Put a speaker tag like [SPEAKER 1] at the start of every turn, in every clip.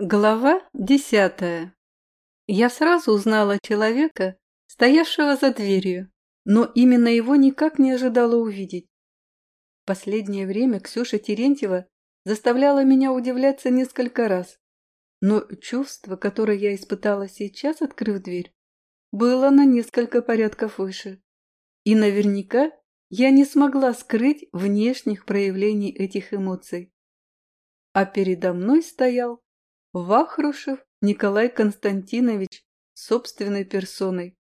[SPEAKER 1] Глава десятая. Я сразу узнала человека, стоявшего за дверью, но именно его никак не ожидала увидеть. Последнее время Ксюша Терентьева заставляла меня удивляться несколько раз, но чувство, которое я испытала сейчас, открыв дверь, было на несколько порядков выше. И наверняка я не смогла скрыть внешних проявлений этих эмоций. А передо мной стоял Вахрушев Николай Константинович собственной персоной.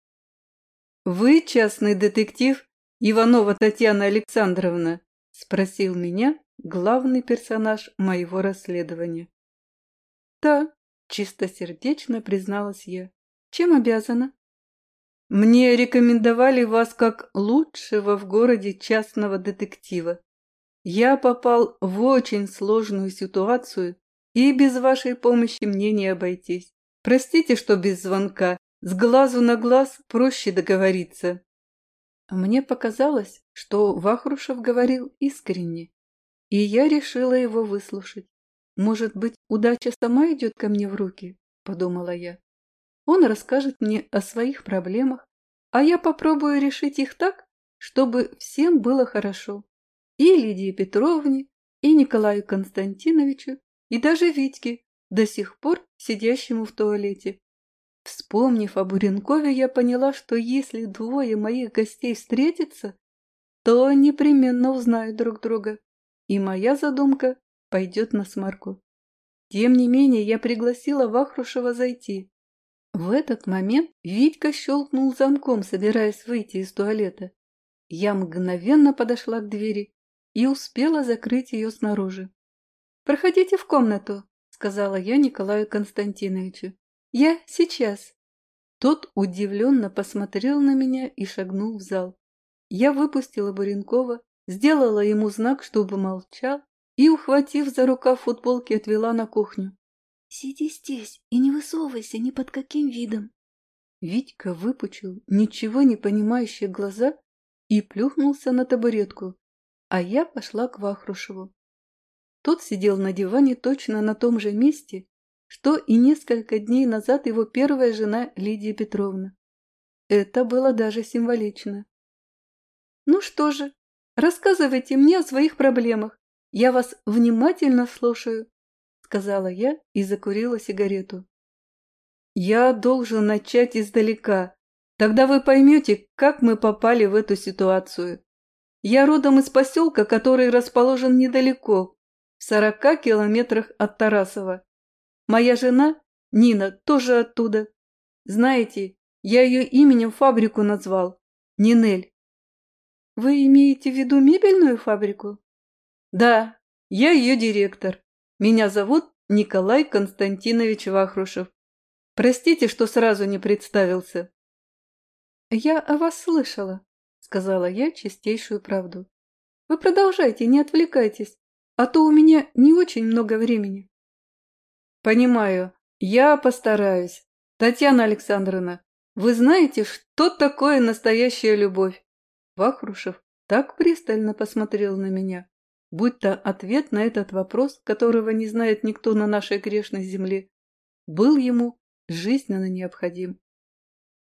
[SPEAKER 1] «Вы частный детектив Иванова Татьяна Александровна?» – спросил меня главный персонаж моего расследования. «Да», – чистосердечно призналась я. «Чем обязана?» «Мне рекомендовали вас как лучшего в городе частного детектива. Я попал в очень сложную ситуацию и без вашей помощи мне не обойтись. Простите, что без звонка. С глазу на глаз проще договориться. Мне показалось, что Вахрушев говорил искренне, и я решила его выслушать. Может быть, удача сама идет ко мне в руки, подумала я. Он расскажет мне о своих проблемах, а я попробую решить их так, чтобы всем было хорошо. И Лидии Петровне, и Николаю Константиновичу, и даже Витьке, до сих пор сидящему в туалете. Вспомнив о Буренкове, я поняла, что если двое моих гостей встретятся, то непременно узнают друг друга, и моя задумка пойдет на смарку. Тем не менее, я пригласила Вахрушева зайти. В этот момент Витька щелкнул замком, собираясь выйти из туалета. Я мгновенно подошла к двери и успела закрыть ее снаружи. «Проходите в комнату», — сказала я Николаю Константиновичу. «Я сейчас». Тот удивленно посмотрел на меня и шагнул в зал. Я выпустила Буренкова, сделала ему знак, чтобы молчал, и, ухватив за рукав футболки, отвела на кухню.
[SPEAKER 2] «Сиди здесь и не высовывайся ни под каким видом».
[SPEAKER 1] Витька выпучил ничего не понимающие глаза и плюхнулся на табуретку, а я пошла к Вахрушеву. Тот сидел на диване точно на том же месте, что и несколько дней назад его первая жена Лидия Петровна. Это было даже символично. «Ну что же, рассказывайте мне о своих проблемах. Я вас внимательно слушаю», — сказала я и закурила сигарету. «Я должен начать издалека. Тогда вы поймете, как мы попали в эту ситуацию. Я родом из поселка, который расположен недалеко, в сорока километрах от Тарасова. Моя жена, Нина, тоже оттуда. Знаете, я ее именем фабрику назвал. Нинель. Вы имеете в виду мебельную фабрику? Да, я ее директор. Меня зовут Николай Константинович Вахрушев. Простите, что сразу не представился. Я о вас слышала, сказала я чистейшую правду. Вы продолжайте, не отвлекайтесь а то у меня не очень много времени. Понимаю, я постараюсь. Татьяна Александровна, вы знаете, что такое настоящая любовь? Вахрушев так пристально посмотрел на меня, будто ответ на этот вопрос, которого не знает никто на нашей грешной земле, был ему жизненно необходим.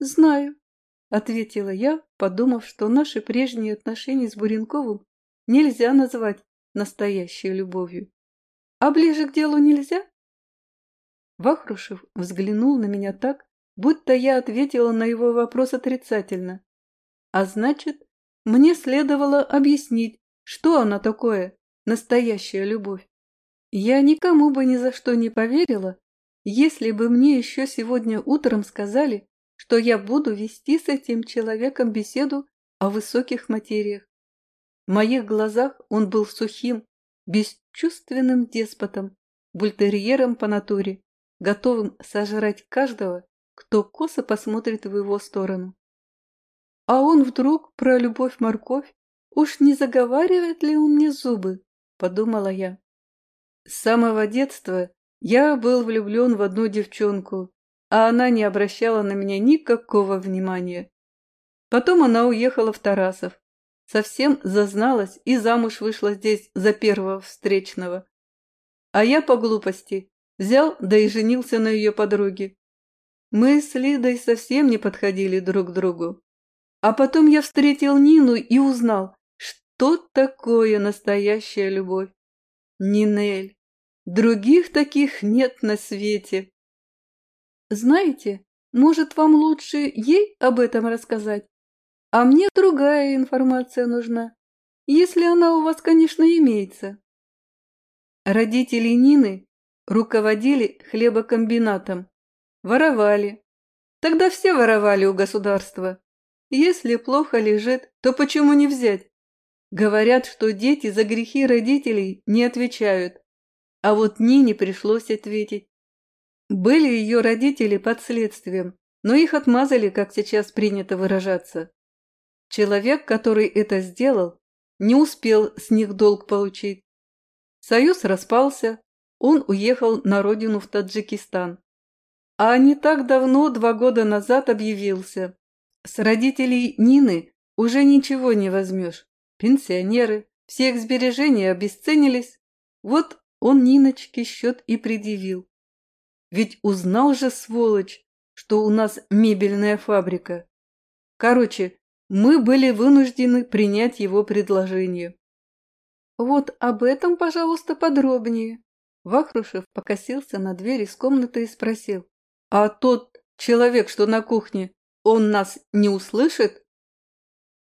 [SPEAKER 1] «Знаю», — ответила я, подумав, что наши прежние отношения с Буренковым нельзя назвать настоящей любовью. А ближе к делу нельзя? Вахрушев взглянул на меня так, будто я ответила на его вопрос отрицательно. А значит, мне следовало объяснить, что она такое, настоящая любовь. Я никому бы ни за что не поверила, если бы мне еще сегодня утром сказали, что я буду вести с этим человеком беседу о высоких материях. В моих глазах он был сухим, бесчувственным деспотом, бультерьером по натуре, готовым сожрать каждого, кто косо посмотрит в его сторону. А он вдруг про любовь-морковь, уж не заговаривает ли он мне зубы, подумала я. С самого детства я был влюблен в одну девчонку, а она не обращала на меня никакого внимания. Потом она уехала в Тарасов, Совсем зазналась и замуж вышла здесь за первого встречного. А я по глупости взял да и женился на ее подруге. Мы с Лидой совсем не подходили друг к другу. А потом я встретил Нину и узнал, что такое настоящая любовь. Нинель, других таких нет на свете. Знаете, может, вам лучше ей об этом рассказать? А мне другая информация нужна, если она у вас, конечно, имеется. Родители Нины руководили хлебокомбинатом, воровали. Тогда все воровали у государства. Если плохо лежит, то почему не взять? Говорят, что дети за грехи родителей не отвечают. А вот Нине пришлось ответить. Были ее родители под следствием, но их отмазали, как сейчас принято выражаться. Человек, который это сделал, не успел с них долг получить. Союз распался, он уехал на родину в Таджикистан. А не так давно, два года назад, объявился. С родителей Нины уже ничего не возьмешь. Пенсионеры, все их сбережения обесценились. Вот он Ниночке счет и предъявил. Ведь узнал же, сволочь, что у нас мебельная фабрика. Короче, мы были вынуждены принять его предложение. Вот об этом, пожалуйста, подробнее. Вахрушев покосился на дверь из комнаты и спросил. А тот человек, что на кухне, он нас не услышит?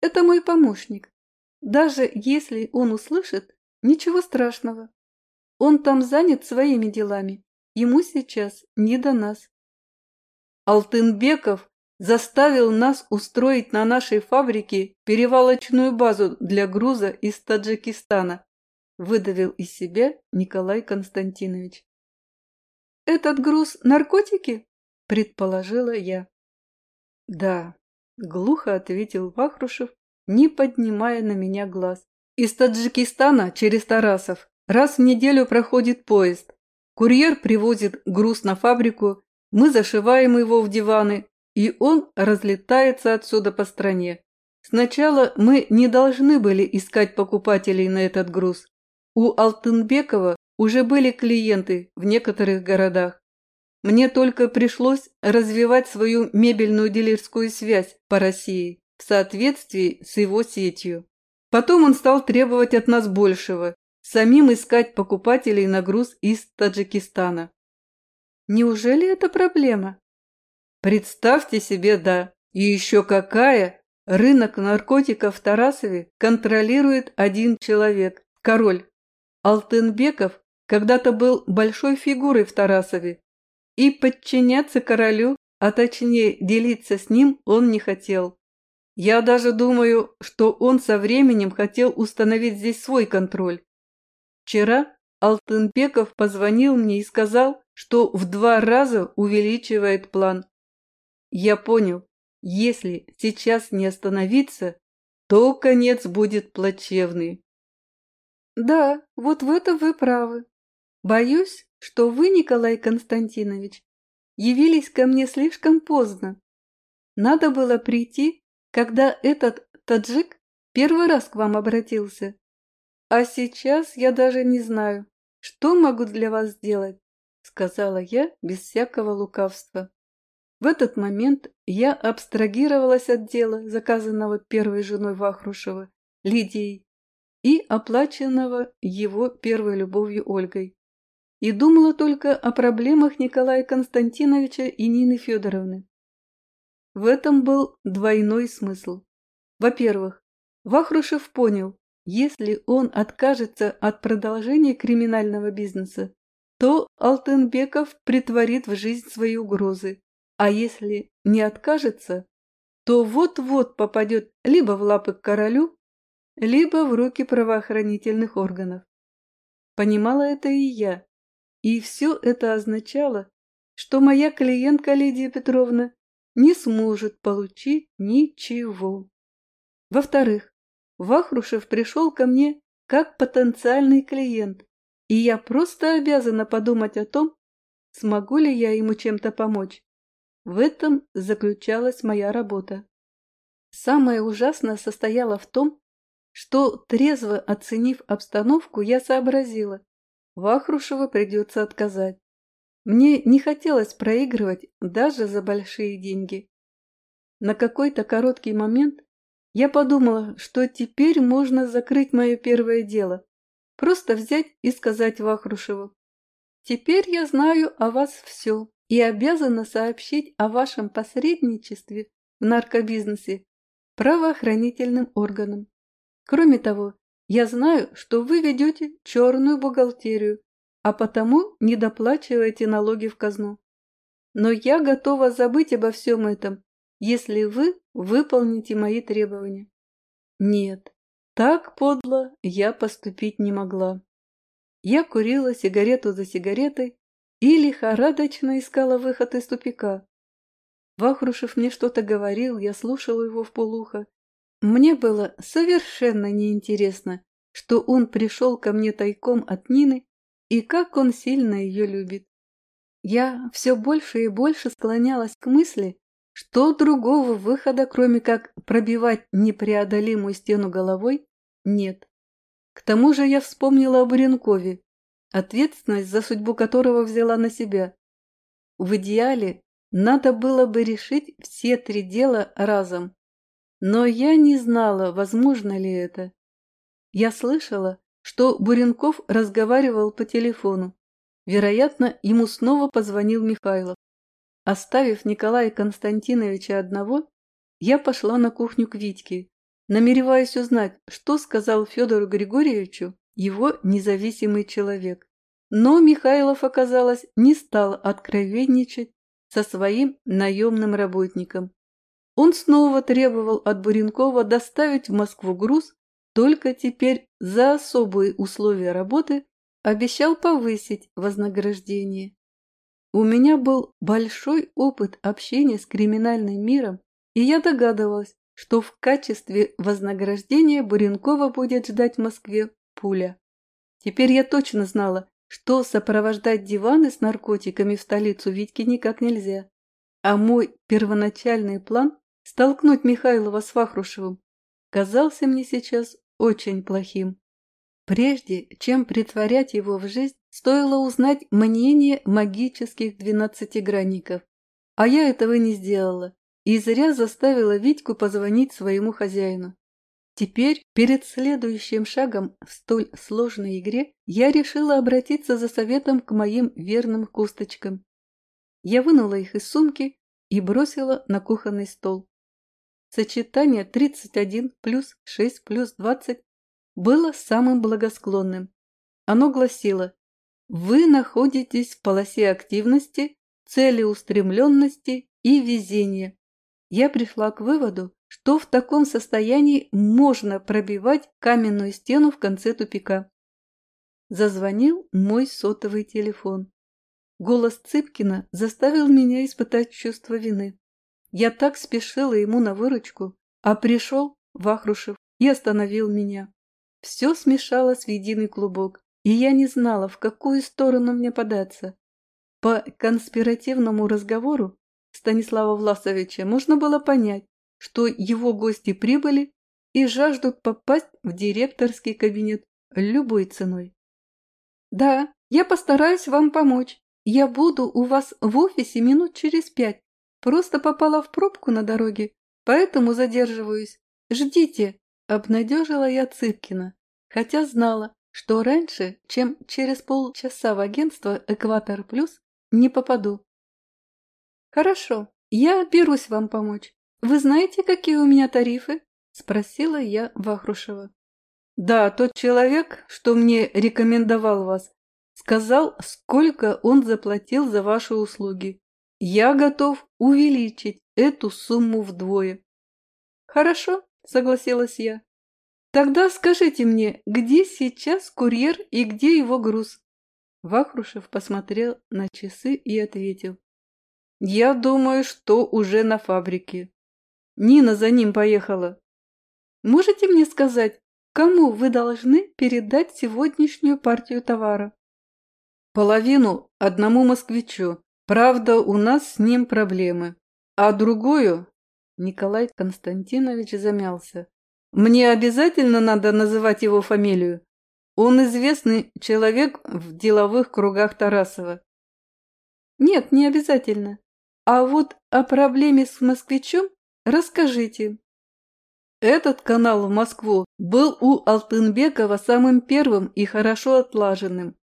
[SPEAKER 1] Это мой помощник. Даже если он услышит, ничего страшного. Он там занят своими делами. Ему сейчас не до нас. Алтынбеков заставил нас устроить на нашей фабрике перевалочную базу для груза из Таджикистана, выдавил из себя Николай Константинович. «Этот груз – наркотики?» – предположила я. «Да», – глухо ответил Вахрушев, не поднимая на меня глаз. «Из Таджикистана через Тарасов раз в неделю проходит поезд. Курьер привозит груз на фабрику, мы зашиваем его в диваны, и он разлетается отсюда по стране. Сначала мы не должны были искать покупателей на этот груз. У Алтынбекова уже были клиенты в некоторых городах. Мне только пришлось развивать свою мебельную дилерскую связь по России в соответствии с его сетью. Потом он стал требовать от нас большего, самим искать покупателей на груз из Таджикистана. Неужели это проблема? Представьте себе, да. И еще какая! Рынок наркотиков в Тарасове контролирует один человек – король. Алтынбеков когда-то был большой фигурой в Тарасове, и подчиняться королю, а точнее делиться с ним, он не хотел. Я даже думаю, что он со временем хотел установить здесь свой контроль. Вчера Алтынбеков позвонил мне и сказал, что в два раза увеличивает план. Я понял, если сейчас не остановиться, то конец будет плачевный. Да, вот в этом вы правы. Боюсь, что вы, Николай Константинович, явились ко мне слишком поздно. Надо было прийти, когда этот таджик первый раз к вам обратился. А сейчас я даже не знаю, что могу для вас сделать, сказала я без всякого лукавства. В этот момент я абстрагировалась от дела, заказанного первой женой Вахрушева, Лидией, и оплаченного его первой любовью Ольгой. И думала только о проблемах Николая Константиновича и Нины Федоровны. В этом был двойной смысл. Во-первых, Вахрушев понял, если он откажется от продолжения криминального бизнеса, то Алтенбеков притворит в жизнь свои угрозы а если не откажется, то вот-вот попадет либо в лапы к королю, либо в руки правоохранительных органов. Понимала это и я. И все это означало, что моя клиентка Лидия Петровна не сможет получить ничего. Во-вторых, Вахрушев пришел ко мне как потенциальный клиент, и я просто обязана подумать о том, смогу ли я ему чем-то помочь. В этом заключалась моя работа. Самое ужасное состояло в том, что, трезво оценив обстановку, я сообразила, Вахрушева придется отказать. Мне не хотелось проигрывать даже за большие деньги. На какой-то короткий момент я подумала, что теперь можно закрыть мое первое дело. Просто взять и сказать Вахрушеву. Теперь я знаю о вас все и обязана сообщить о вашем посредничестве в наркобизнесе правоохранительным органам. Кроме того, я знаю, что вы ведете черную бухгалтерию, а потому не доплачиваете налоги в казну. Но я готова забыть обо всем этом, если вы выполните мои требования. Нет, так подло я поступить не могла. Я курила сигарету за сигаретой и лихорадочно искала выход из тупика. Вахрушев мне что-то говорил, я слушала его в полухо. Мне было совершенно неинтересно, что он пришел ко мне тайком от Нины и как он сильно ее любит. Я все больше и больше склонялась к мысли, что другого выхода, кроме как пробивать непреодолимую стену головой, нет. К тому же я вспомнила о Буренкове, ответственность за судьбу которого взяла на себя. В идеале надо было бы решить все три дела разом. Но я не знала, возможно ли это. Я слышала, что Буренков разговаривал по телефону. Вероятно, ему снова позвонил Михайлов. Оставив Николая Константиновича одного, я пошла на кухню к Витьке, намереваясь узнать, что сказал Федору Григорьевичу его независимый человек. Но Михайлов, оказалось, не стал откровенничать со своим наемным работником. Он снова требовал от Буренкова доставить в Москву груз, только теперь за особые условия работы обещал повысить вознаграждение. У меня был большой опыт общения с криминальным миром, и я догадывалась, что в качестве вознаграждения Буренкова будет ждать в Москве пуля. Теперь я точно знала, что сопровождать диваны с наркотиками в столицу Витьке никак нельзя. А мой первоначальный план – столкнуть Михайлова с Вахрушевым – казался мне сейчас очень плохим. Прежде чем притворять его в жизнь, стоило узнать мнение магических двенадцатигранников. А я этого не сделала и зря заставила Витьку позвонить своему хозяину. Теперь, перед следующим шагом в столь сложной игре, я решила обратиться за советом к моим верным косточкам. Я вынула их из сумки и бросила на кухонный стол. Сочетание 31 плюс 6 плюс 20 было самым благосклонным. Оно гласило «Вы находитесь в полосе активности, целеустремленности и везения я пришла к выводу, что в таком состоянии можно пробивать каменную стену в конце тупика. Зазвонил мой сотовый телефон. Голос Цыпкина заставил меня испытать чувство вины. Я так спешила ему на выручку, а пришел Вахрушев и остановил меня. Все смешалось в единый клубок, и я не знала, в какую сторону мне податься. По конспиративному разговору Станислава Власовича можно было понять, что его гости прибыли и жаждут попасть в директорский кабинет любой ценой. «Да, я постараюсь вам помочь. Я буду у вас в офисе минут через пять. Просто попала в пробку на дороге, поэтому задерживаюсь. Ждите!» – обнадежила я Цыпкина, хотя знала, что раньше, чем через полчаса в агентство «Экватор Плюс» не попаду. «Хорошо, я берусь вам помочь. Вы знаете, какие у меня тарифы?» – спросила я Вахрушева. «Да, тот человек, что мне рекомендовал вас, сказал, сколько он заплатил за ваши услуги. Я готов увеличить эту сумму вдвое». «Хорошо», – согласилась я. «Тогда скажите мне, где сейчас курьер и где его груз?» Вахрушев посмотрел на часы и ответил. Я думаю, что уже на фабрике. Нина за ним поехала. Можете мне сказать, кому вы должны передать сегодняшнюю партию товара? Половину одному москвичу. Правда, у нас с ним проблемы. А другую... Николай Константинович замялся. Мне обязательно надо называть его фамилию. Он известный человек в деловых кругах Тарасова. Нет, не обязательно. А вот о проблеме с москвичом расскажите. Этот канал в Москву был у Алтынбекова самым первым и хорошо отлаженным.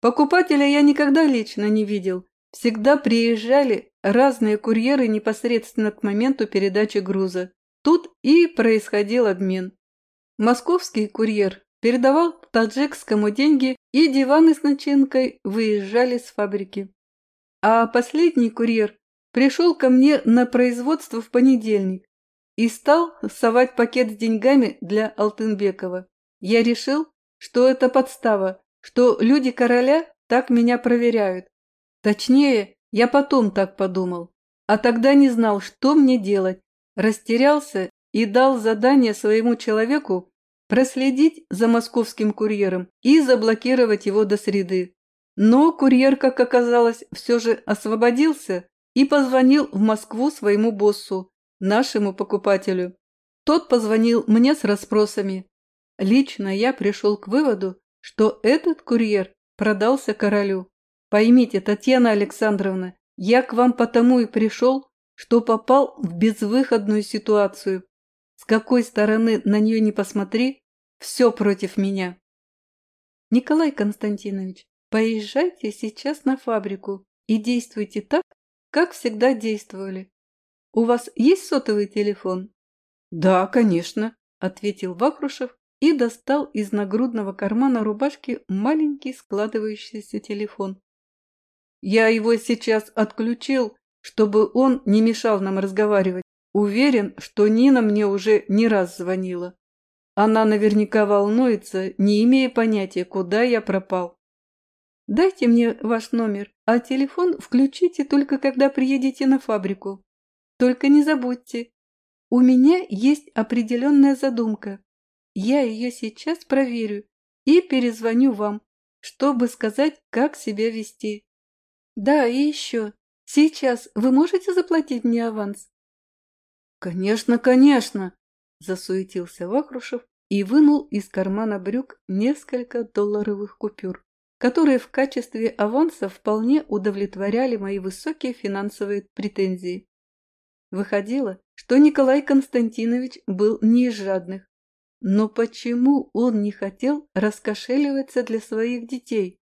[SPEAKER 1] Покупателя я никогда лично не видел. Всегда приезжали разные курьеры непосредственно к моменту передачи груза. Тут и происходил обмен. Московский курьер передавал таджикскому деньги, и диваны с начинкой выезжали с фабрики. А последний курьер пришел ко мне на производство в понедельник и стал совать пакет с деньгами для Алтынбекова. Я решил, что это подстава, что люди короля так меня проверяют. Точнее, я потом так подумал, а тогда не знал, что мне делать. Растерялся и дал задание своему человеку проследить за московским курьером и заблокировать его до среды. Но курьер, как оказалось, все же освободился и позвонил в Москву своему боссу, нашему покупателю. Тот позвонил мне с расспросами. Лично я пришел к выводу, что этот курьер продался королю. Поймите, Татьяна Александровна, я к вам потому и пришел, что попал в безвыходную ситуацию. С какой стороны на нее не посмотри, все против меня. Николай Константинович, поезжайте сейчас на фабрику и действуйте так, как всегда действовали. У вас есть сотовый телефон? Да, конечно, ответил Вахрушев и достал из нагрудного кармана рубашки маленький складывающийся телефон. Я его сейчас отключил, чтобы он не мешал нам разговаривать. Уверен, что Нина мне уже не раз звонила. Она наверняка волнуется, не имея понятия, куда я пропал. Дайте мне ваш номер, а телефон включите только когда приедете на фабрику. Только не забудьте, у меня есть определенная задумка. Я ее сейчас проверю и перезвоню вам, чтобы сказать, как себя вести. Да, и еще. Сейчас вы можете заплатить мне аванс? Конечно, конечно, засуетился Вахрушев и вынул из кармана брюк несколько долларовых купюр, которые в качестве аванса вполне удовлетворяли мои высокие финансовые претензии. Выходило, что Николай Константинович был не из жадных. Но почему он не хотел раскошеливаться для своих детей?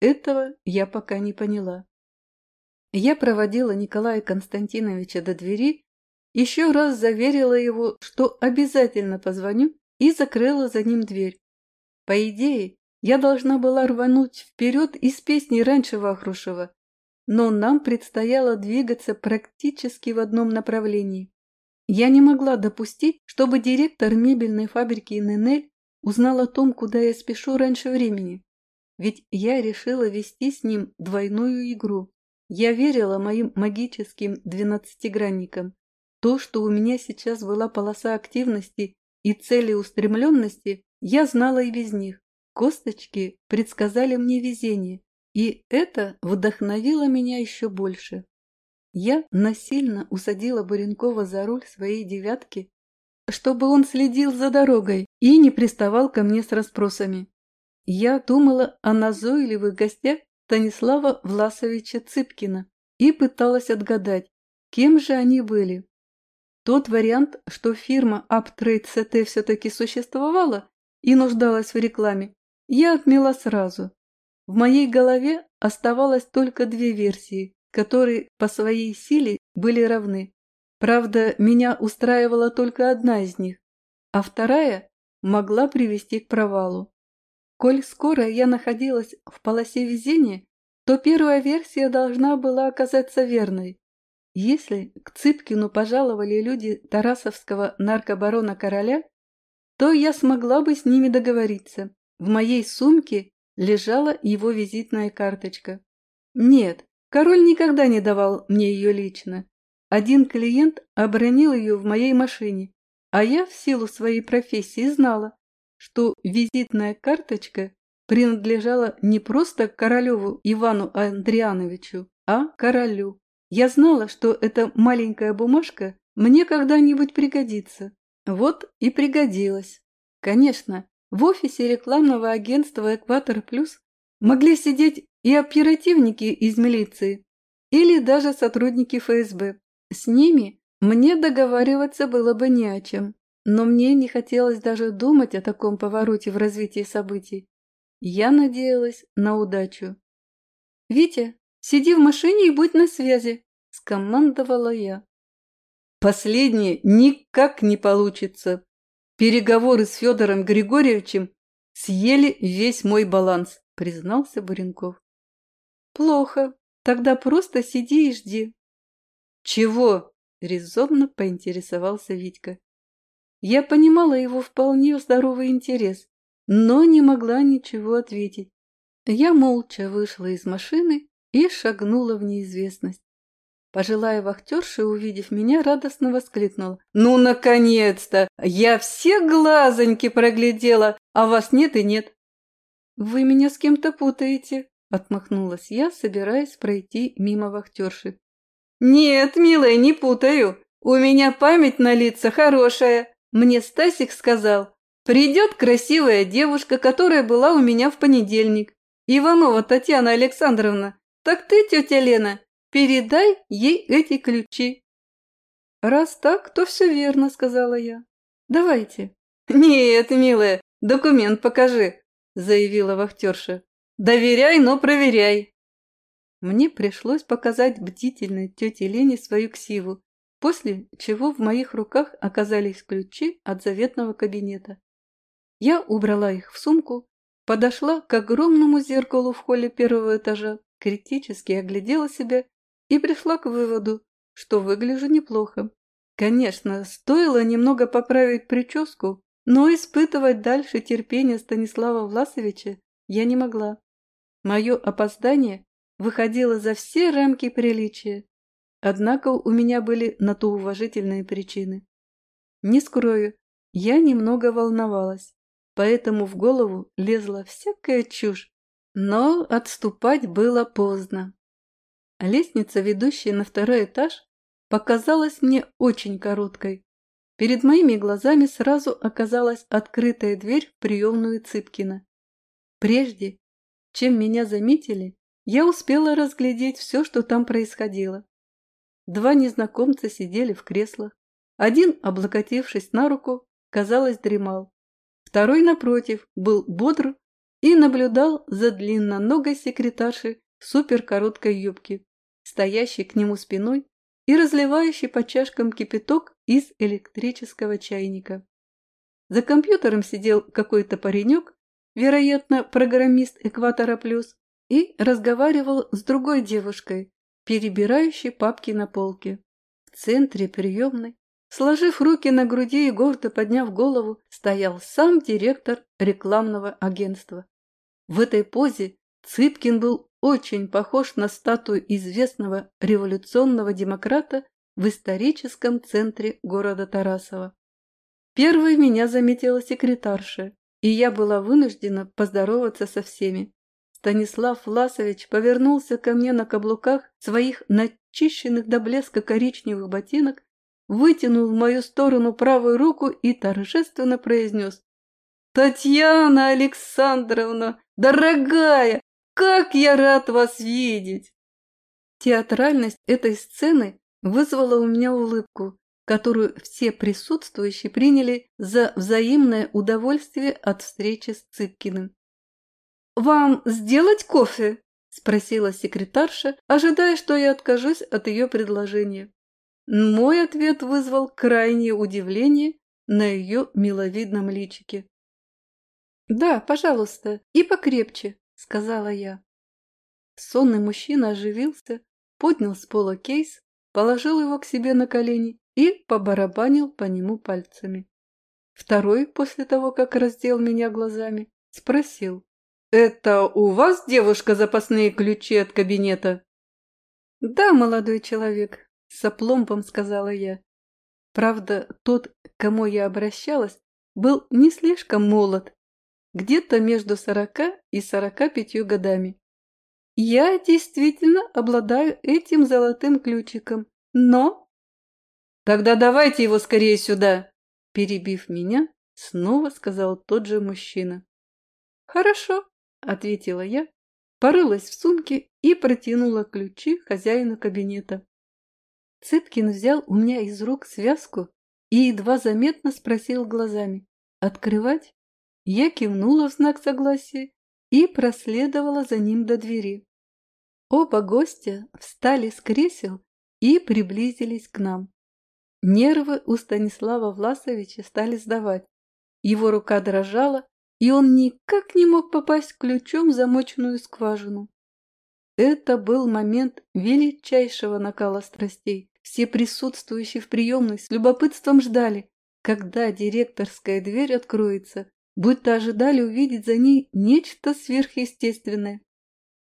[SPEAKER 1] Этого я пока не поняла. Я проводила Николая Константиновича до двери, еще раз заверила его, что обязательно позвоню, и закрыла за ним дверь. По идее, я должна была рвануть вперед из песни раньше Вахрушева, но нам предстояло двигаться практически в одном направлении. Я не могла допустить, чтобы директор мебельной фабрики Ненель узнал о том, куда я спешу раньше времени. Ведь я решила вести с ним двойную игру. Я верила моим магическим двенадцатигранникам. То, что у меня сейчас была полоса активности и целеустремленности, я знала и без них. Косточки предсказали мне везение, и это вдохновило меня еще больше. Я насильно усадила Буренкова за руль своей девятки, чтобы он следил за дорогой и не приставал ко мне с расспросами. Я думала о назойливых гостях Станислава Власовича Цыпкина и пыталась отгадать, кем же они были. Тот вариант, что фирма Uptrade CT все-таки существовала и нуждалась в рекламе, я отмела сразу. В моей голове оставалось только две версии, которые по своей силе были равны. Правда, меня устраивала только одна из них, а вторая могла привести к провалу. Коль скоро я находилась в полосе везения, то первая версия должна была оказаться верной. Если к Цыпкину пожаловали люди Тарасовского наркобарона короля, то я смогла бы с ними договориться. В моей сумке лежала его визитная карточка. Нет, король никогда не давал мне ее лично. Один клиент обронил ее в моей машине, а я в силу своей профессии знала, что визитная карточка принадлежала не просто королеву Ивану Андриановичу, а королю. Я знала, что эта маленькая бумажка мне когда-нибудь пригодится. Вот и пригодилась. Конечно, в офисе рекламного агентства «Экватор Плюс» могли сидеть и оперативники из милиции, или даже сотрудники ФСБ. С ними мне договариваться было бы не о чем, но мне не хотелось даже думать о таком повороте в развитии событий. Я надеялась на удачу. «Витя, сиди в машине и будь на связи», – скомандовала я. Последнее никак не получится. Переговоры с Федором Григорьевичем съели весь мой баланс, признался Буренков. Плохо. Тогда просто сиди и жди. Чего? резонно поинтересовался Витька. Я понимала его вполне здоровый интерес, но не могла ничего ответить. Я молча вышла из машины и шагнула в неизвестность. Пожилая вахтерша, увидев меня, радостно воскликнула. «Ну, наконец-то! Я все глазоньки проглядела, а вас нет и нет!» «Вы меня с кем-то путаете», — отмахнулась я, собираясь пройти мимо вахтерши. «Нет, милая, не путаю. У меня память на лица хорошая. Мне Стасик сказал, придет красивая девушка, которая была у меня в понедельник. Иванова Татьяна Александровна. Так ты, тетя Лена, Передай ей эти ключи. Раз так, то все верно, сказала я. Давайте. Нет, милая, документ покажи, заявила вахтерша. Доверяй, но проверяй. Мне пришлось показать бдительной тете Лене свою ксиву, после чего в моих руках оказались ключи от заветного кабинета. Я убрала их в сумку, подошла к огромному зеркалу в холле первого этажа, критически оглядела себя и пришла к выводу, что выгляжу неплохо. Конечно, стоило немного поправить прическу, но испытывать дальше терпение Станислава Власовича я не могла. Мое опоздание выходило за все рамки приличия, однако у меня были на то уважительные причины. Не скрою, я немного волновалась, поэтому в голову лезла всякая чушь, но отступать было поздно. Лестница, ведущая на второй этаж, показалась мне очень короткой. Перед моими глазами сразу оказалась открытая дверь в приемную Цыпкина. Прежде, чем меня заметили, я успела разглядеть все, что там происходило. Два незнакомца сидели в креслах. Один, облокотившись на руку, казалось, дремал. Второй, напротив, был бодр и наблюдал за длинноногой секретаршей в суперкороткой юбке стоящий к нему спиной и разливающий по чашкам кипяток из электрического чайника. За компьютером сидел какой-то паренек, вероятно, программист Экватора Плюс, и разговаривал с другой девушкой, перебирающей папки на полке. В центре приемной, сложив руки на груди и гордо подняв голову, стоял сам директор рекламного агентства. В этой позе Цыпкин был очень похож на статую известного революционного демократа в историческом центре города Тарасова. Первой меня заметила секретарша, и я была вынуждена поздороваться со всеми. Станислав Власович повернулся ко мне на каблуках своих начищенных до блеска коричневых ботинок, вытянул в мою сторону правую руку и торжественно произнес «Татьяна Александровна, дорогая, как я рад вас видеть!» Театральность этой сцены вызвала у меня улыбку, которую все присутствующие приняли за взаимное удовольствие от встречи с Цыпкиным. «Вам сделать кофе?» – спросила секретарша, ожидая, что я откажусь от ее предложения. Мой ответ вызвал крайнее удивление на ее миловидном личике. «Да, пожалуйста, и покрепче», — сказала я. Сонный мужчина оживился, поднял с пола кейс, положил его к себе на колени и побарабанил по нему пальцами. Второй, после того, как раздел меня глазами, спросил. «Это у вас, девушка, запасные ключи от кабинета?» «Да, молодой человек», — с опломбом сказала я. Правда, тот, к кому я обращалась, был не слишком молод где-то между сорока и сорока пятью годами. Я действительно обладаю этим золотым ключиком, но... Тогда давайте его скорее сюда, перебив меня, снова сказал тот же мужчина. Хорошо, ответила я порылась в сумке и протянула ключи хозяину кабинета. Цыпкин взял у меня из рук связку и едва заметно спросил глазами «Открывать?». Я кивнула в знак согласия и проследовала за ним до двери. Оба гостя встали с кресел и приблизились к нам. Нервы у Станислава Власовича стали сдавать. Его рука дрожала, и он никак не мог попасть ключом в замоченную скважину. Это был момент величайшего накала страстей. Все присутствующие в приемной с любопытством ждали, когда директорская дверь откроется, будто ожидали увидеть за ней нечто сверхъестественное.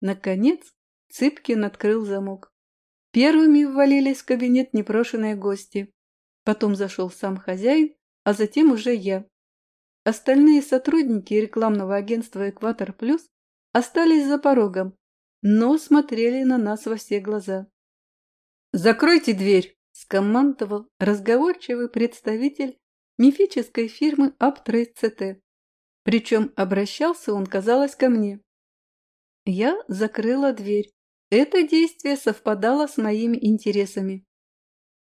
[SPEAKER 1] Наконец Цыпкин открыл замок. Первыми ввалились в кабинет непрошенные гости. Потом зашел сам хозяин, а затем уже я. Остальные сотрудники рекламного агентства «Экватор Плюс» остались за порогом, но смотрели на нас во все глаза. «Закройте дверь!» – скомандовал разговорчивый представитель мифической фирмы Аптрейд ЦТ. Причем обращался он, казалось, ко мне. Я закрыла дверь. Это действие совпадало с моими интересами.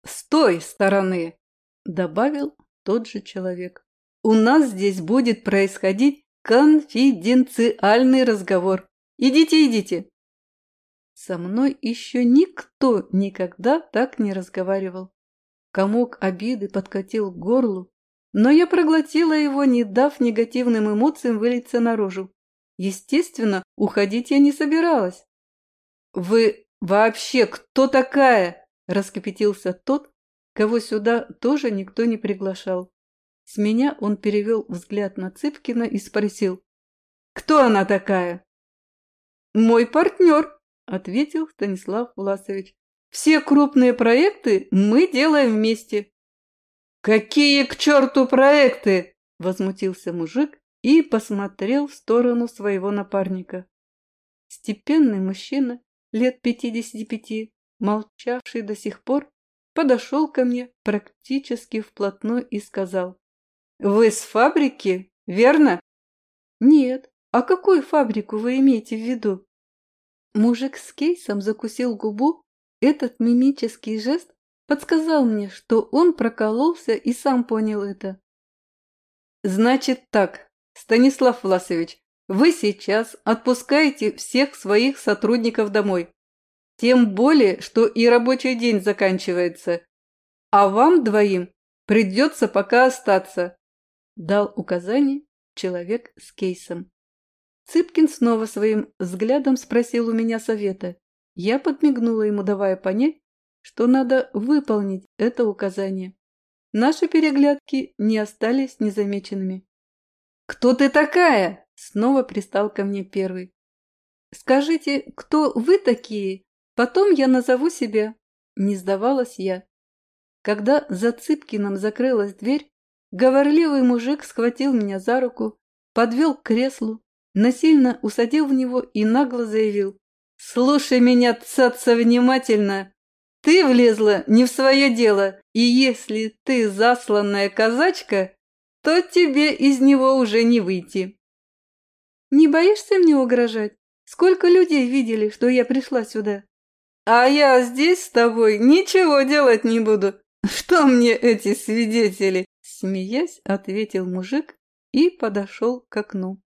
[SPEAKER 1] «С той стороны!» – добавил тот же человек. «У нас здесь будет происходить конфиденциальный разговор. Идите, идите!» Со мной еще никто никогда так не разговаривал. Комок обиды подкатил к горлу, но я проглотила его, не дав негативным эмоциям вылиться наружу. Естественно, уходить я не собиралась. «Вы вообще кто такая?» – раскипятился тот, кого сюда тоже никто не приглашал. С меня он перевел взгляд на Цыпкина и спросил. «Кто она такая?» «Мой партнер», ответил Станислав Власович. Все крупные проекты мы делаем вместе. Какие к черту проекты? Возмутился мужик и посмотрел в сторону своего напарника. Степенный мужчина, лет пятидесяти пяти, молчавший до сих пор, подошел ко мне практически вплотную и сказал. «Вы с фабрики, верно?» «Нет. А какую фабрику вы имеете в виду?» Мужик с кейсом закусил губу. Этот мимический жест подсказал мне, что он прокололся и сам понял это. «Значит так, Станислав Власович, вы сейчас отпускаете всех своих сотрудников домой. Тем более, что и рабочий день заканчивается. А вам двоим придется пока остаться», – дал указание человек с кейсом. Цыпкин снова своим взглядом спросил у меня совета. Я подмигнула ему, давая понять, что надо выполнить это указание. Наши переглядки не остались незамеченными. «Кто ты такая?» – снова пристал ко мне первый. «Скажите, кто вы такие? Потом я назову себя». Не сдавалась я. Когда за Цыпкиным закрылась дверь, говорливый мужик схватил меня за руку, подвел к креслу, насильно усадил в него и нагло заявил. «Слушай меня, цаца, внимательно! Ты влезла не в свое дело, и если ты засланная казачка, то тебе из него уже не выйти». «Не боишься мне угрожать? Сколько людей видели, что я пришла сюда?» «А я здесь с тобой ничего делать не буду. Что мне эти свидетели?» Смеясь, ответил мужик и подошел к окну.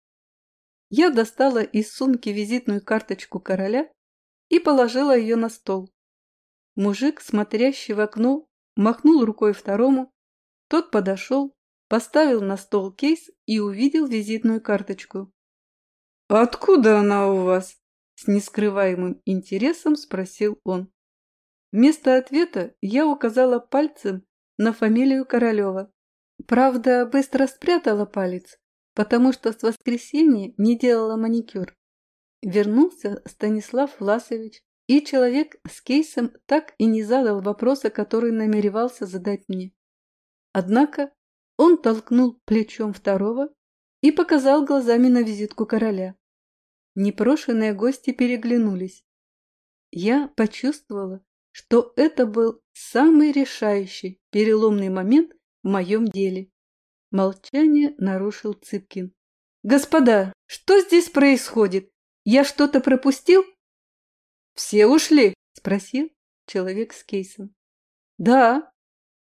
[SPEAKER 1] Я достала из сумки визитную карточку короля и положила ее на стол. Мужик, смотрящий в окно, махнул рукой второму. Тот подошел, поставил на стол кейс и увидел визитную карточку. «Откуда она у вас?» С нескрываемым интересом спросил он. Вместо ответа я указала пальцем на фамилию Королева. Правда, быстро спрятала палец, потому что с воскресенья не делала маникюр. Вернулся Станислав Власович, и человек с кейсом так и не задал вопроса, который намеревался задать мне. Однако он толкнул плечом второго и показал глазами на визитку короля. Непрошенные гости переглянулись. Я почувствовала, что это был самый решающий, переломный момент в моем деле. Молчание нарушил Цыпкин. «Господа, что здесь происходит? Я что-то пропустил?» «Все ушли?» – спросил человек с кейсом. «Да,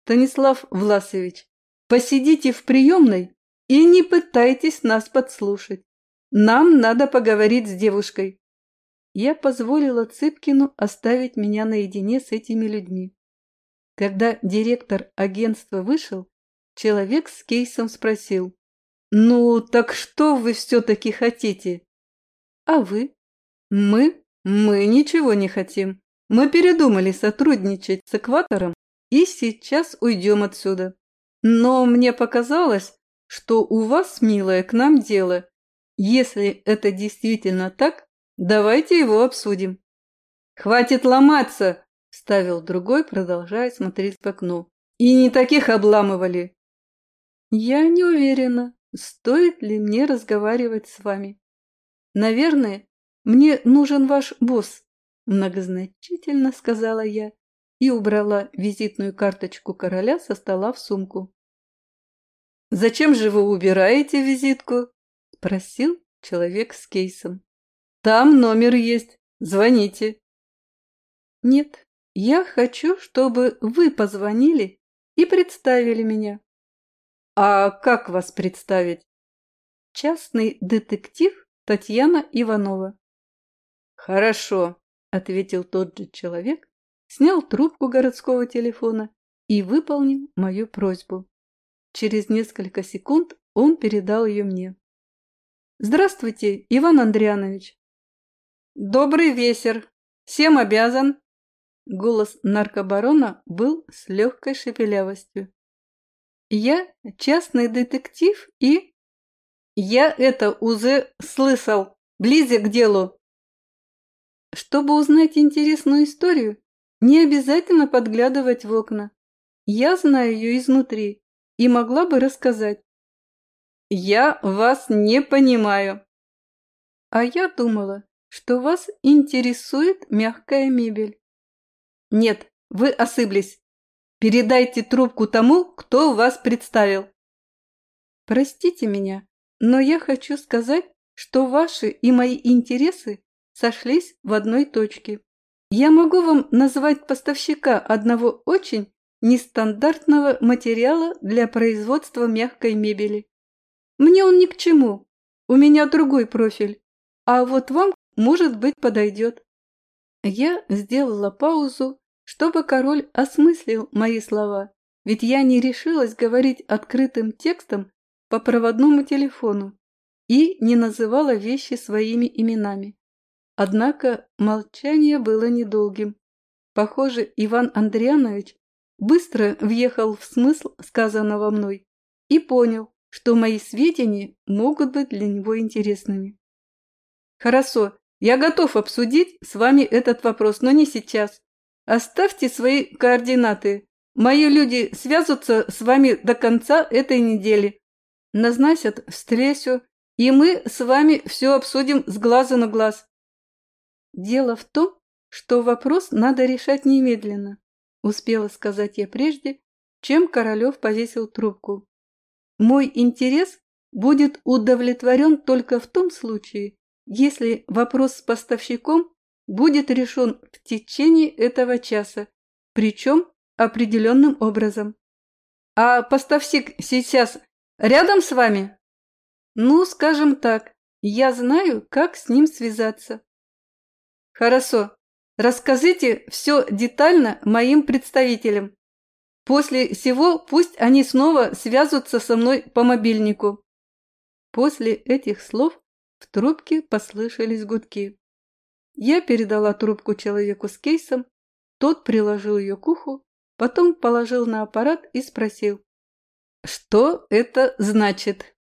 [SPEAKER 1] Станислав Власович, посидите в приемной и не пытайтесь нас подслушать. Нам надо поговорить с девушкой». Я позволила Цыпкину оставить меня наедине с этими людьми. Когда директор агентства вышел, человек с кейсом спросил, «Ну, так что вы все-таки хотите?» «А вы?» «Мы? Мы ничего не хотим. Мы передумали сотрудничать с экватором и сейчас уйдем отсюда. Но мне показалось, что у вас, милая, к нам дело. Если это действительно так, давайте его обсудим». «Хватит ломаться!» – вставил другой, продолжая смотреть в окно. «И не таких обламывали!» «Я не уверена, стоит ли мне разговаривать с вами. Наверное, мне нужен ваш босс», – многозначительно сказала я и убрала визитную карточку короля со стола в сумку. «Зачем же вы убираете визитку?» – спросил человек с кейсом. «Там номер есть. Звоните». «Нет, я хочу, чтобы вы позвонили и представили меня». «А как вас представить?» «Частный детектив Татьяна Иванова». «Хорошо», – ответил тот же человек снял трубку городского телефона и выполнил мою просьбу. Через несколько секунд он передал ее мне. «Здравствуйте, Иван Андрианович!» «Добрый вечер! Всем обязан!» Голос наркобарона был с легкой шепелявостью. «Я частный детектив и...» «Я это уже слышал! Ближе к делу!» Чтобы узнать интересную историю, не обязательно подглядывать в окна. Я знаю ее изнутри и могла бы рассказать. Я вас не понимаю. А я думала, что вас интересует мягкая мебель. Нет, вы ошиблись. Передайте трубку тому, кто вас представил. Простите меня, но я хочу сказать, что ваши и мои интересы сошлись в одной точке. Я могу вам назвать поставщика одного очень нестандартного материала для производства мягкой мебели. Мне он ни к чему, у меня другой профиль, а вот вам, может быть, подойдет. Я сделала паузу, чтобы король осмыслил мои слова, ведь я не решилась говорить открытым текстом по проводному телефону и не называла вещи своими именами. Однако молчание было недолгим. Похоже, Иван Андрианович быстро въехал в смысл сказанного мной и понял, что мои сведения могут быть для него интересными. «Хорошо, я готов обсудить с вами этот вопрос, но не сейчас. Оставьте свои координаты. Мои люди свяжутся с вами до конца этой недели. Назначат встречу, и мы с вами все обсудим с глаза на глаз. Дело в том, что вопрос надо решать немедленно, успела сказать я прежде, чем Королев повесил трубку. Мой интерес будет удовлетворен только в том случае, если вопрос с поставщиком будет решен в течение этого часа, причем определенным образом. А поставщик сейчас рядом с вами? Ну, скажем так, я знаю, как с ним связаться. Хорошо. Расскажите все детально моим представителям. После всего пусть они снова свяжутся со мной по мобильнику. После этих слов в трубке послышались гудки. Я передала трубку человеку с кейсом, тот приложил ее к уху, потом положил на аппарат и спросил. «Что это значит?»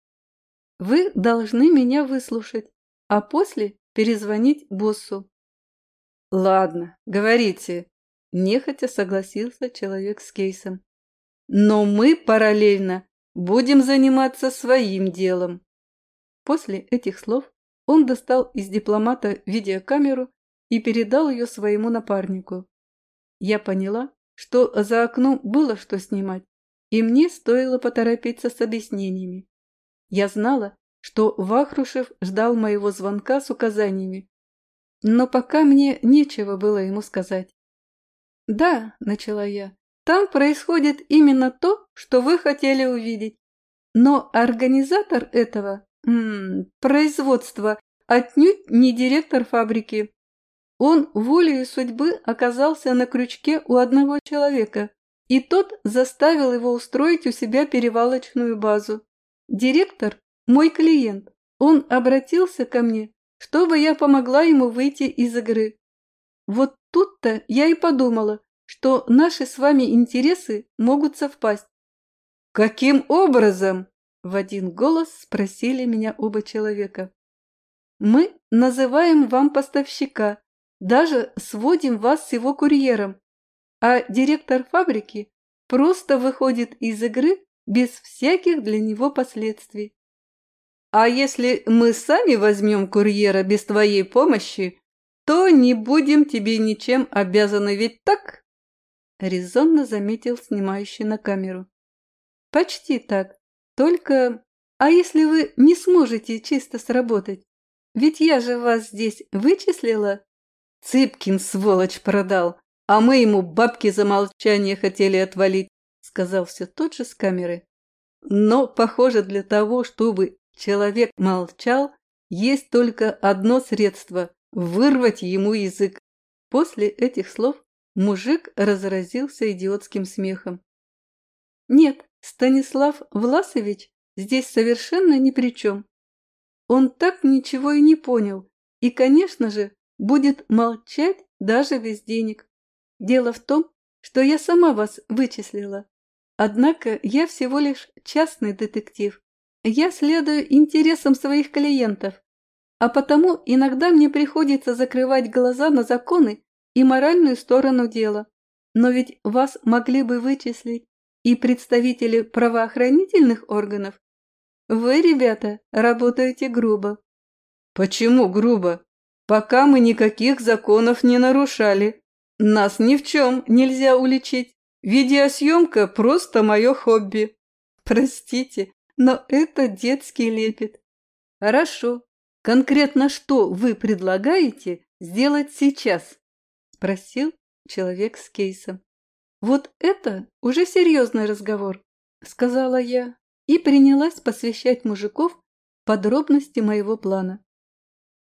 [SPEAKER 1] «Вы должны меня выслушать, а после перезвонить боссу. «Ладно, говорите», – нехотя согласился человек с кейсом. «Но мы параллельно будем заниматься своим делом». После этих слов он достал из дипломата видеокамеру и передал ее своему напарнику. Я поняла, что за окном было что снимать, и мне стоило поторопиться с объяснениями. Я знала, что Вахрушев ждал моего звонка с указаниями. Но пока мне нечего было ему сказать. «Да», — начала я, — «там происходит именно то, что вы хотели увидеть. Но организатор этого м -м, производства отнюдь не директор фабрики. Он волею судьбы оказался на крючке у одного человека, и тот заставил его устроить у себя перевалочную базу. Директор – мой клиент. Он обратился ко мне, чтобы я помогла ему выйти из игры. Вот тут-то я и подумала, что наши с вами интересы могут совпасть. «Каким образом?» – в один голос спросили меня оба человека. «Мы называем вам поставщика, даже сводим вас с его курьером, а директор фабрики просто выходит из игры без всяких для него последствий. А если мы сами возьмем курьера без твоей помощи, то не будем тебе ничем обязаны, ведь так?» Резонно заметил снимающий на камеру. «Почти так. Только... А если вы не сможете чисто сработать? Ведь я же вас здесь вычислила?» Цыпкин, сволочь, продал, а мы ему бабки за молчание хотели отвалить, сказал все тот же с камеры. Но, похоже, для того, чтобы человек молчал, есть только одно средство – вырвать ему язык. После этих слов мужик разразился идиотским смехом. Нет, Станислав Власович здесь совершенно ни при чем. Он так ничего и не понял, и, конечно же, будет молчать даже без денег. Дело в том, что я сама вас вычислила. Однако я всего лишь частный детектив. Я следую интересам своих клиентов, а потому иногда мне приходится закрывать глаза на законы и моральную сторону дела. Но ведь вас могли бы вычислить и представители правоохранительных органов. Вы, ребята, работаете грубо. Почему грубо? Пока мы никаких законов не нарушали. Нас ни в чем нельзя уличить. Видеосъемка – просто мое хобби. Простите, но это детский лепет. Хорошо. Конкретно что вы предлагаете сделать сейчас? Спросил человек с кейсом. Вот это уже серьезный разговор, сказала я и принялась посвящать мужиков подробности моего плана.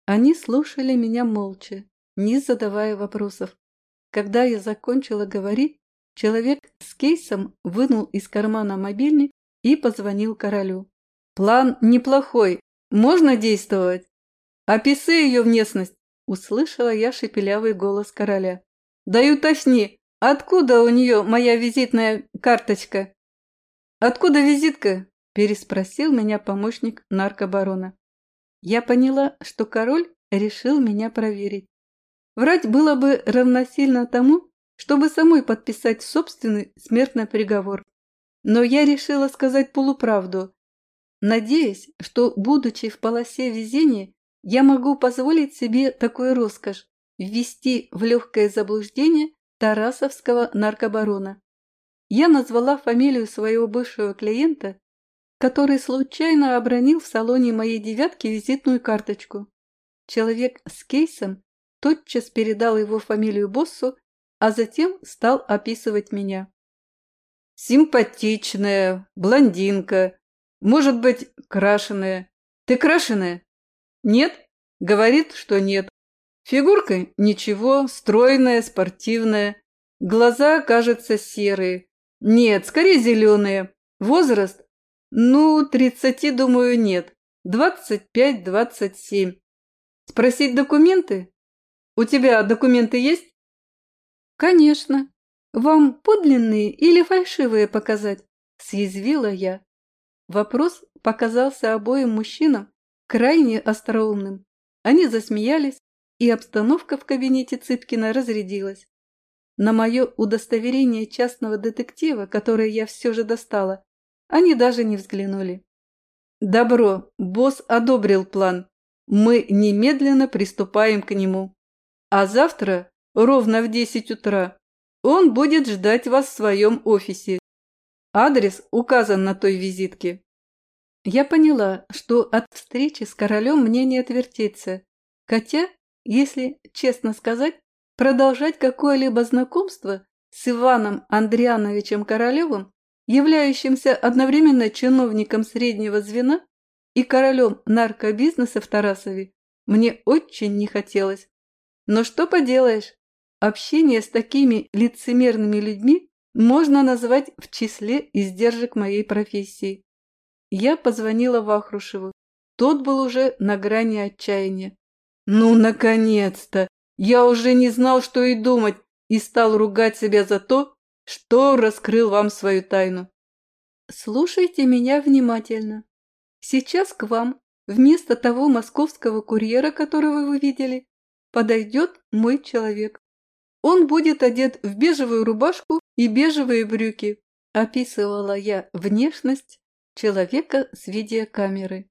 [SPEAKER 1] Они слушали меня молча, не задавая вопросов. Когда я закончила говорить, человек с кейсом вынул из кармана мобильник и позвонил королю. «План неплохой. Можно действовать? Опиши ее внешность!» Услышала я шепелявый голос короля. «Да и уточни, откуда у нее моя визитная карточка?» «Откуда визитка?» – переспросил меня помощник наркобарона. Я поняла, что король решил меня проверить. Врать было бы равносильно тому, чтобы самой подписать собственный смертный приговор. Но я решила сказать полуправду, надеясь, что, будучи в полосе везения, я могу позволить себе такой роскошь ввести в легкое заблуждение Тарасовского наркобарона. Я назвала фамилию своего бывшего клиента который случайно обронил в салоне моей девятки визитную карточку. Человек с кейсом тотчас передал его фамилию боссу, а затем стал описывать меня. «Симпатичная, блондинка, может быть, крашеная. Ты крашеная?» «Нет?» Говорит, что нет. Фигурка – ничего, стройная, спортивная. Глаза, кажется, серые. Нет, скорее зеленые. Возраст ну, тридцати, думаю, нет. Двадцать пять-двадцать семь. Спросить документы? У тебя документы есть? Конечно. Вам подлинные или фальшивые показать? Съязвила я. Вопрос показался обоим мужчинам крайне остроумным. Они засмеялись, и обстановка в кабинете Цыпкина разрядилась. На мое удостоверение частного детектива, которое я все же достала, они даже не взглянули. Добро, босс одобрил план. Мы немедленно приступаем к нему. А завтра, ровно в 10 утра, он будет ждать вас в своем офисе. Адрес указан на той визитке. Я поняла, что от встречи с королем мне не отвертеться, хотя, если честно сказать, продолжать какое-либо знакомство с Иваном Андриановичем Королевым, являющимся одновременно чиновником среднего звена и королем наркобизнеса в Тарасове, мне очень не хотелось. Но что поделаешь, общение с такими лицемерными людьми можно назвать в числе издержек моей профессии. Я позвонила Вахрушеву. Тот был уже на грани отчаяния. «Ну, наконец-то! Я уже не знал, что и думать, и стал ругать себя за то, что раскрыл вам свою тайну. Слушайте меня внимательно. Сейчас к вам, вместо того московского курьера, которого вы видели, подойдет мой человек. Он будет одет в бежевую рубашку и бежевые брюки. Описывала я внешность человека с видеокамеры.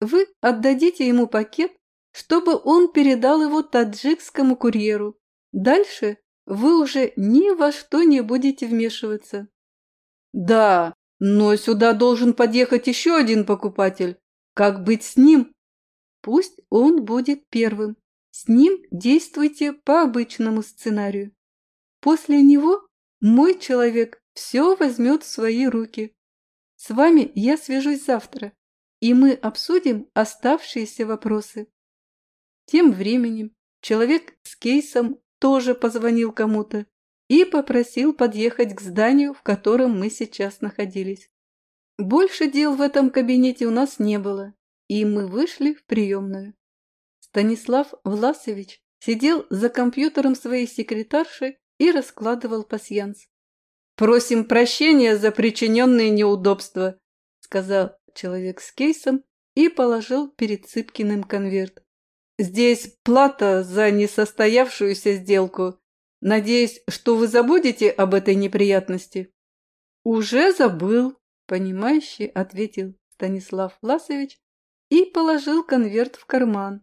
[SPEAKER 1] Вы отдадите ему пакет, чтобы он передал его таджикскому курьеру. Дальше вы уже ни во что не будете вмешиваться. Да, но сюда должен подъехать еще один покупатель. Как быть с ним? Пусть он будет первым. С ним действуйте по обычному сценарию. После него мой человек все возьмет в свои руки. С вами я свяжусь завтра, и мы обсудим оставшиеся вопросы. Тем временем человек с кейсом тоже позвонил кому-то и попросил подъехать к зданию, в котором мы сейчас находились. Больше дел в этом кабинете у нас не было, и мы вышли в приемную. Станислав Власович сидел за компьютером своей секретарши и раскладывал пасьянс. «Просим прощения за причиненные неудобства», сказал человек с кейсом и положил перед Цыпкиным конверт. Здесь плата за несостоявшуюся сделку. Надеюсь, что вы забудете об этой неприятности. Уже забыл, понимающий, ответил Станислав Власович и положил конверт в карман,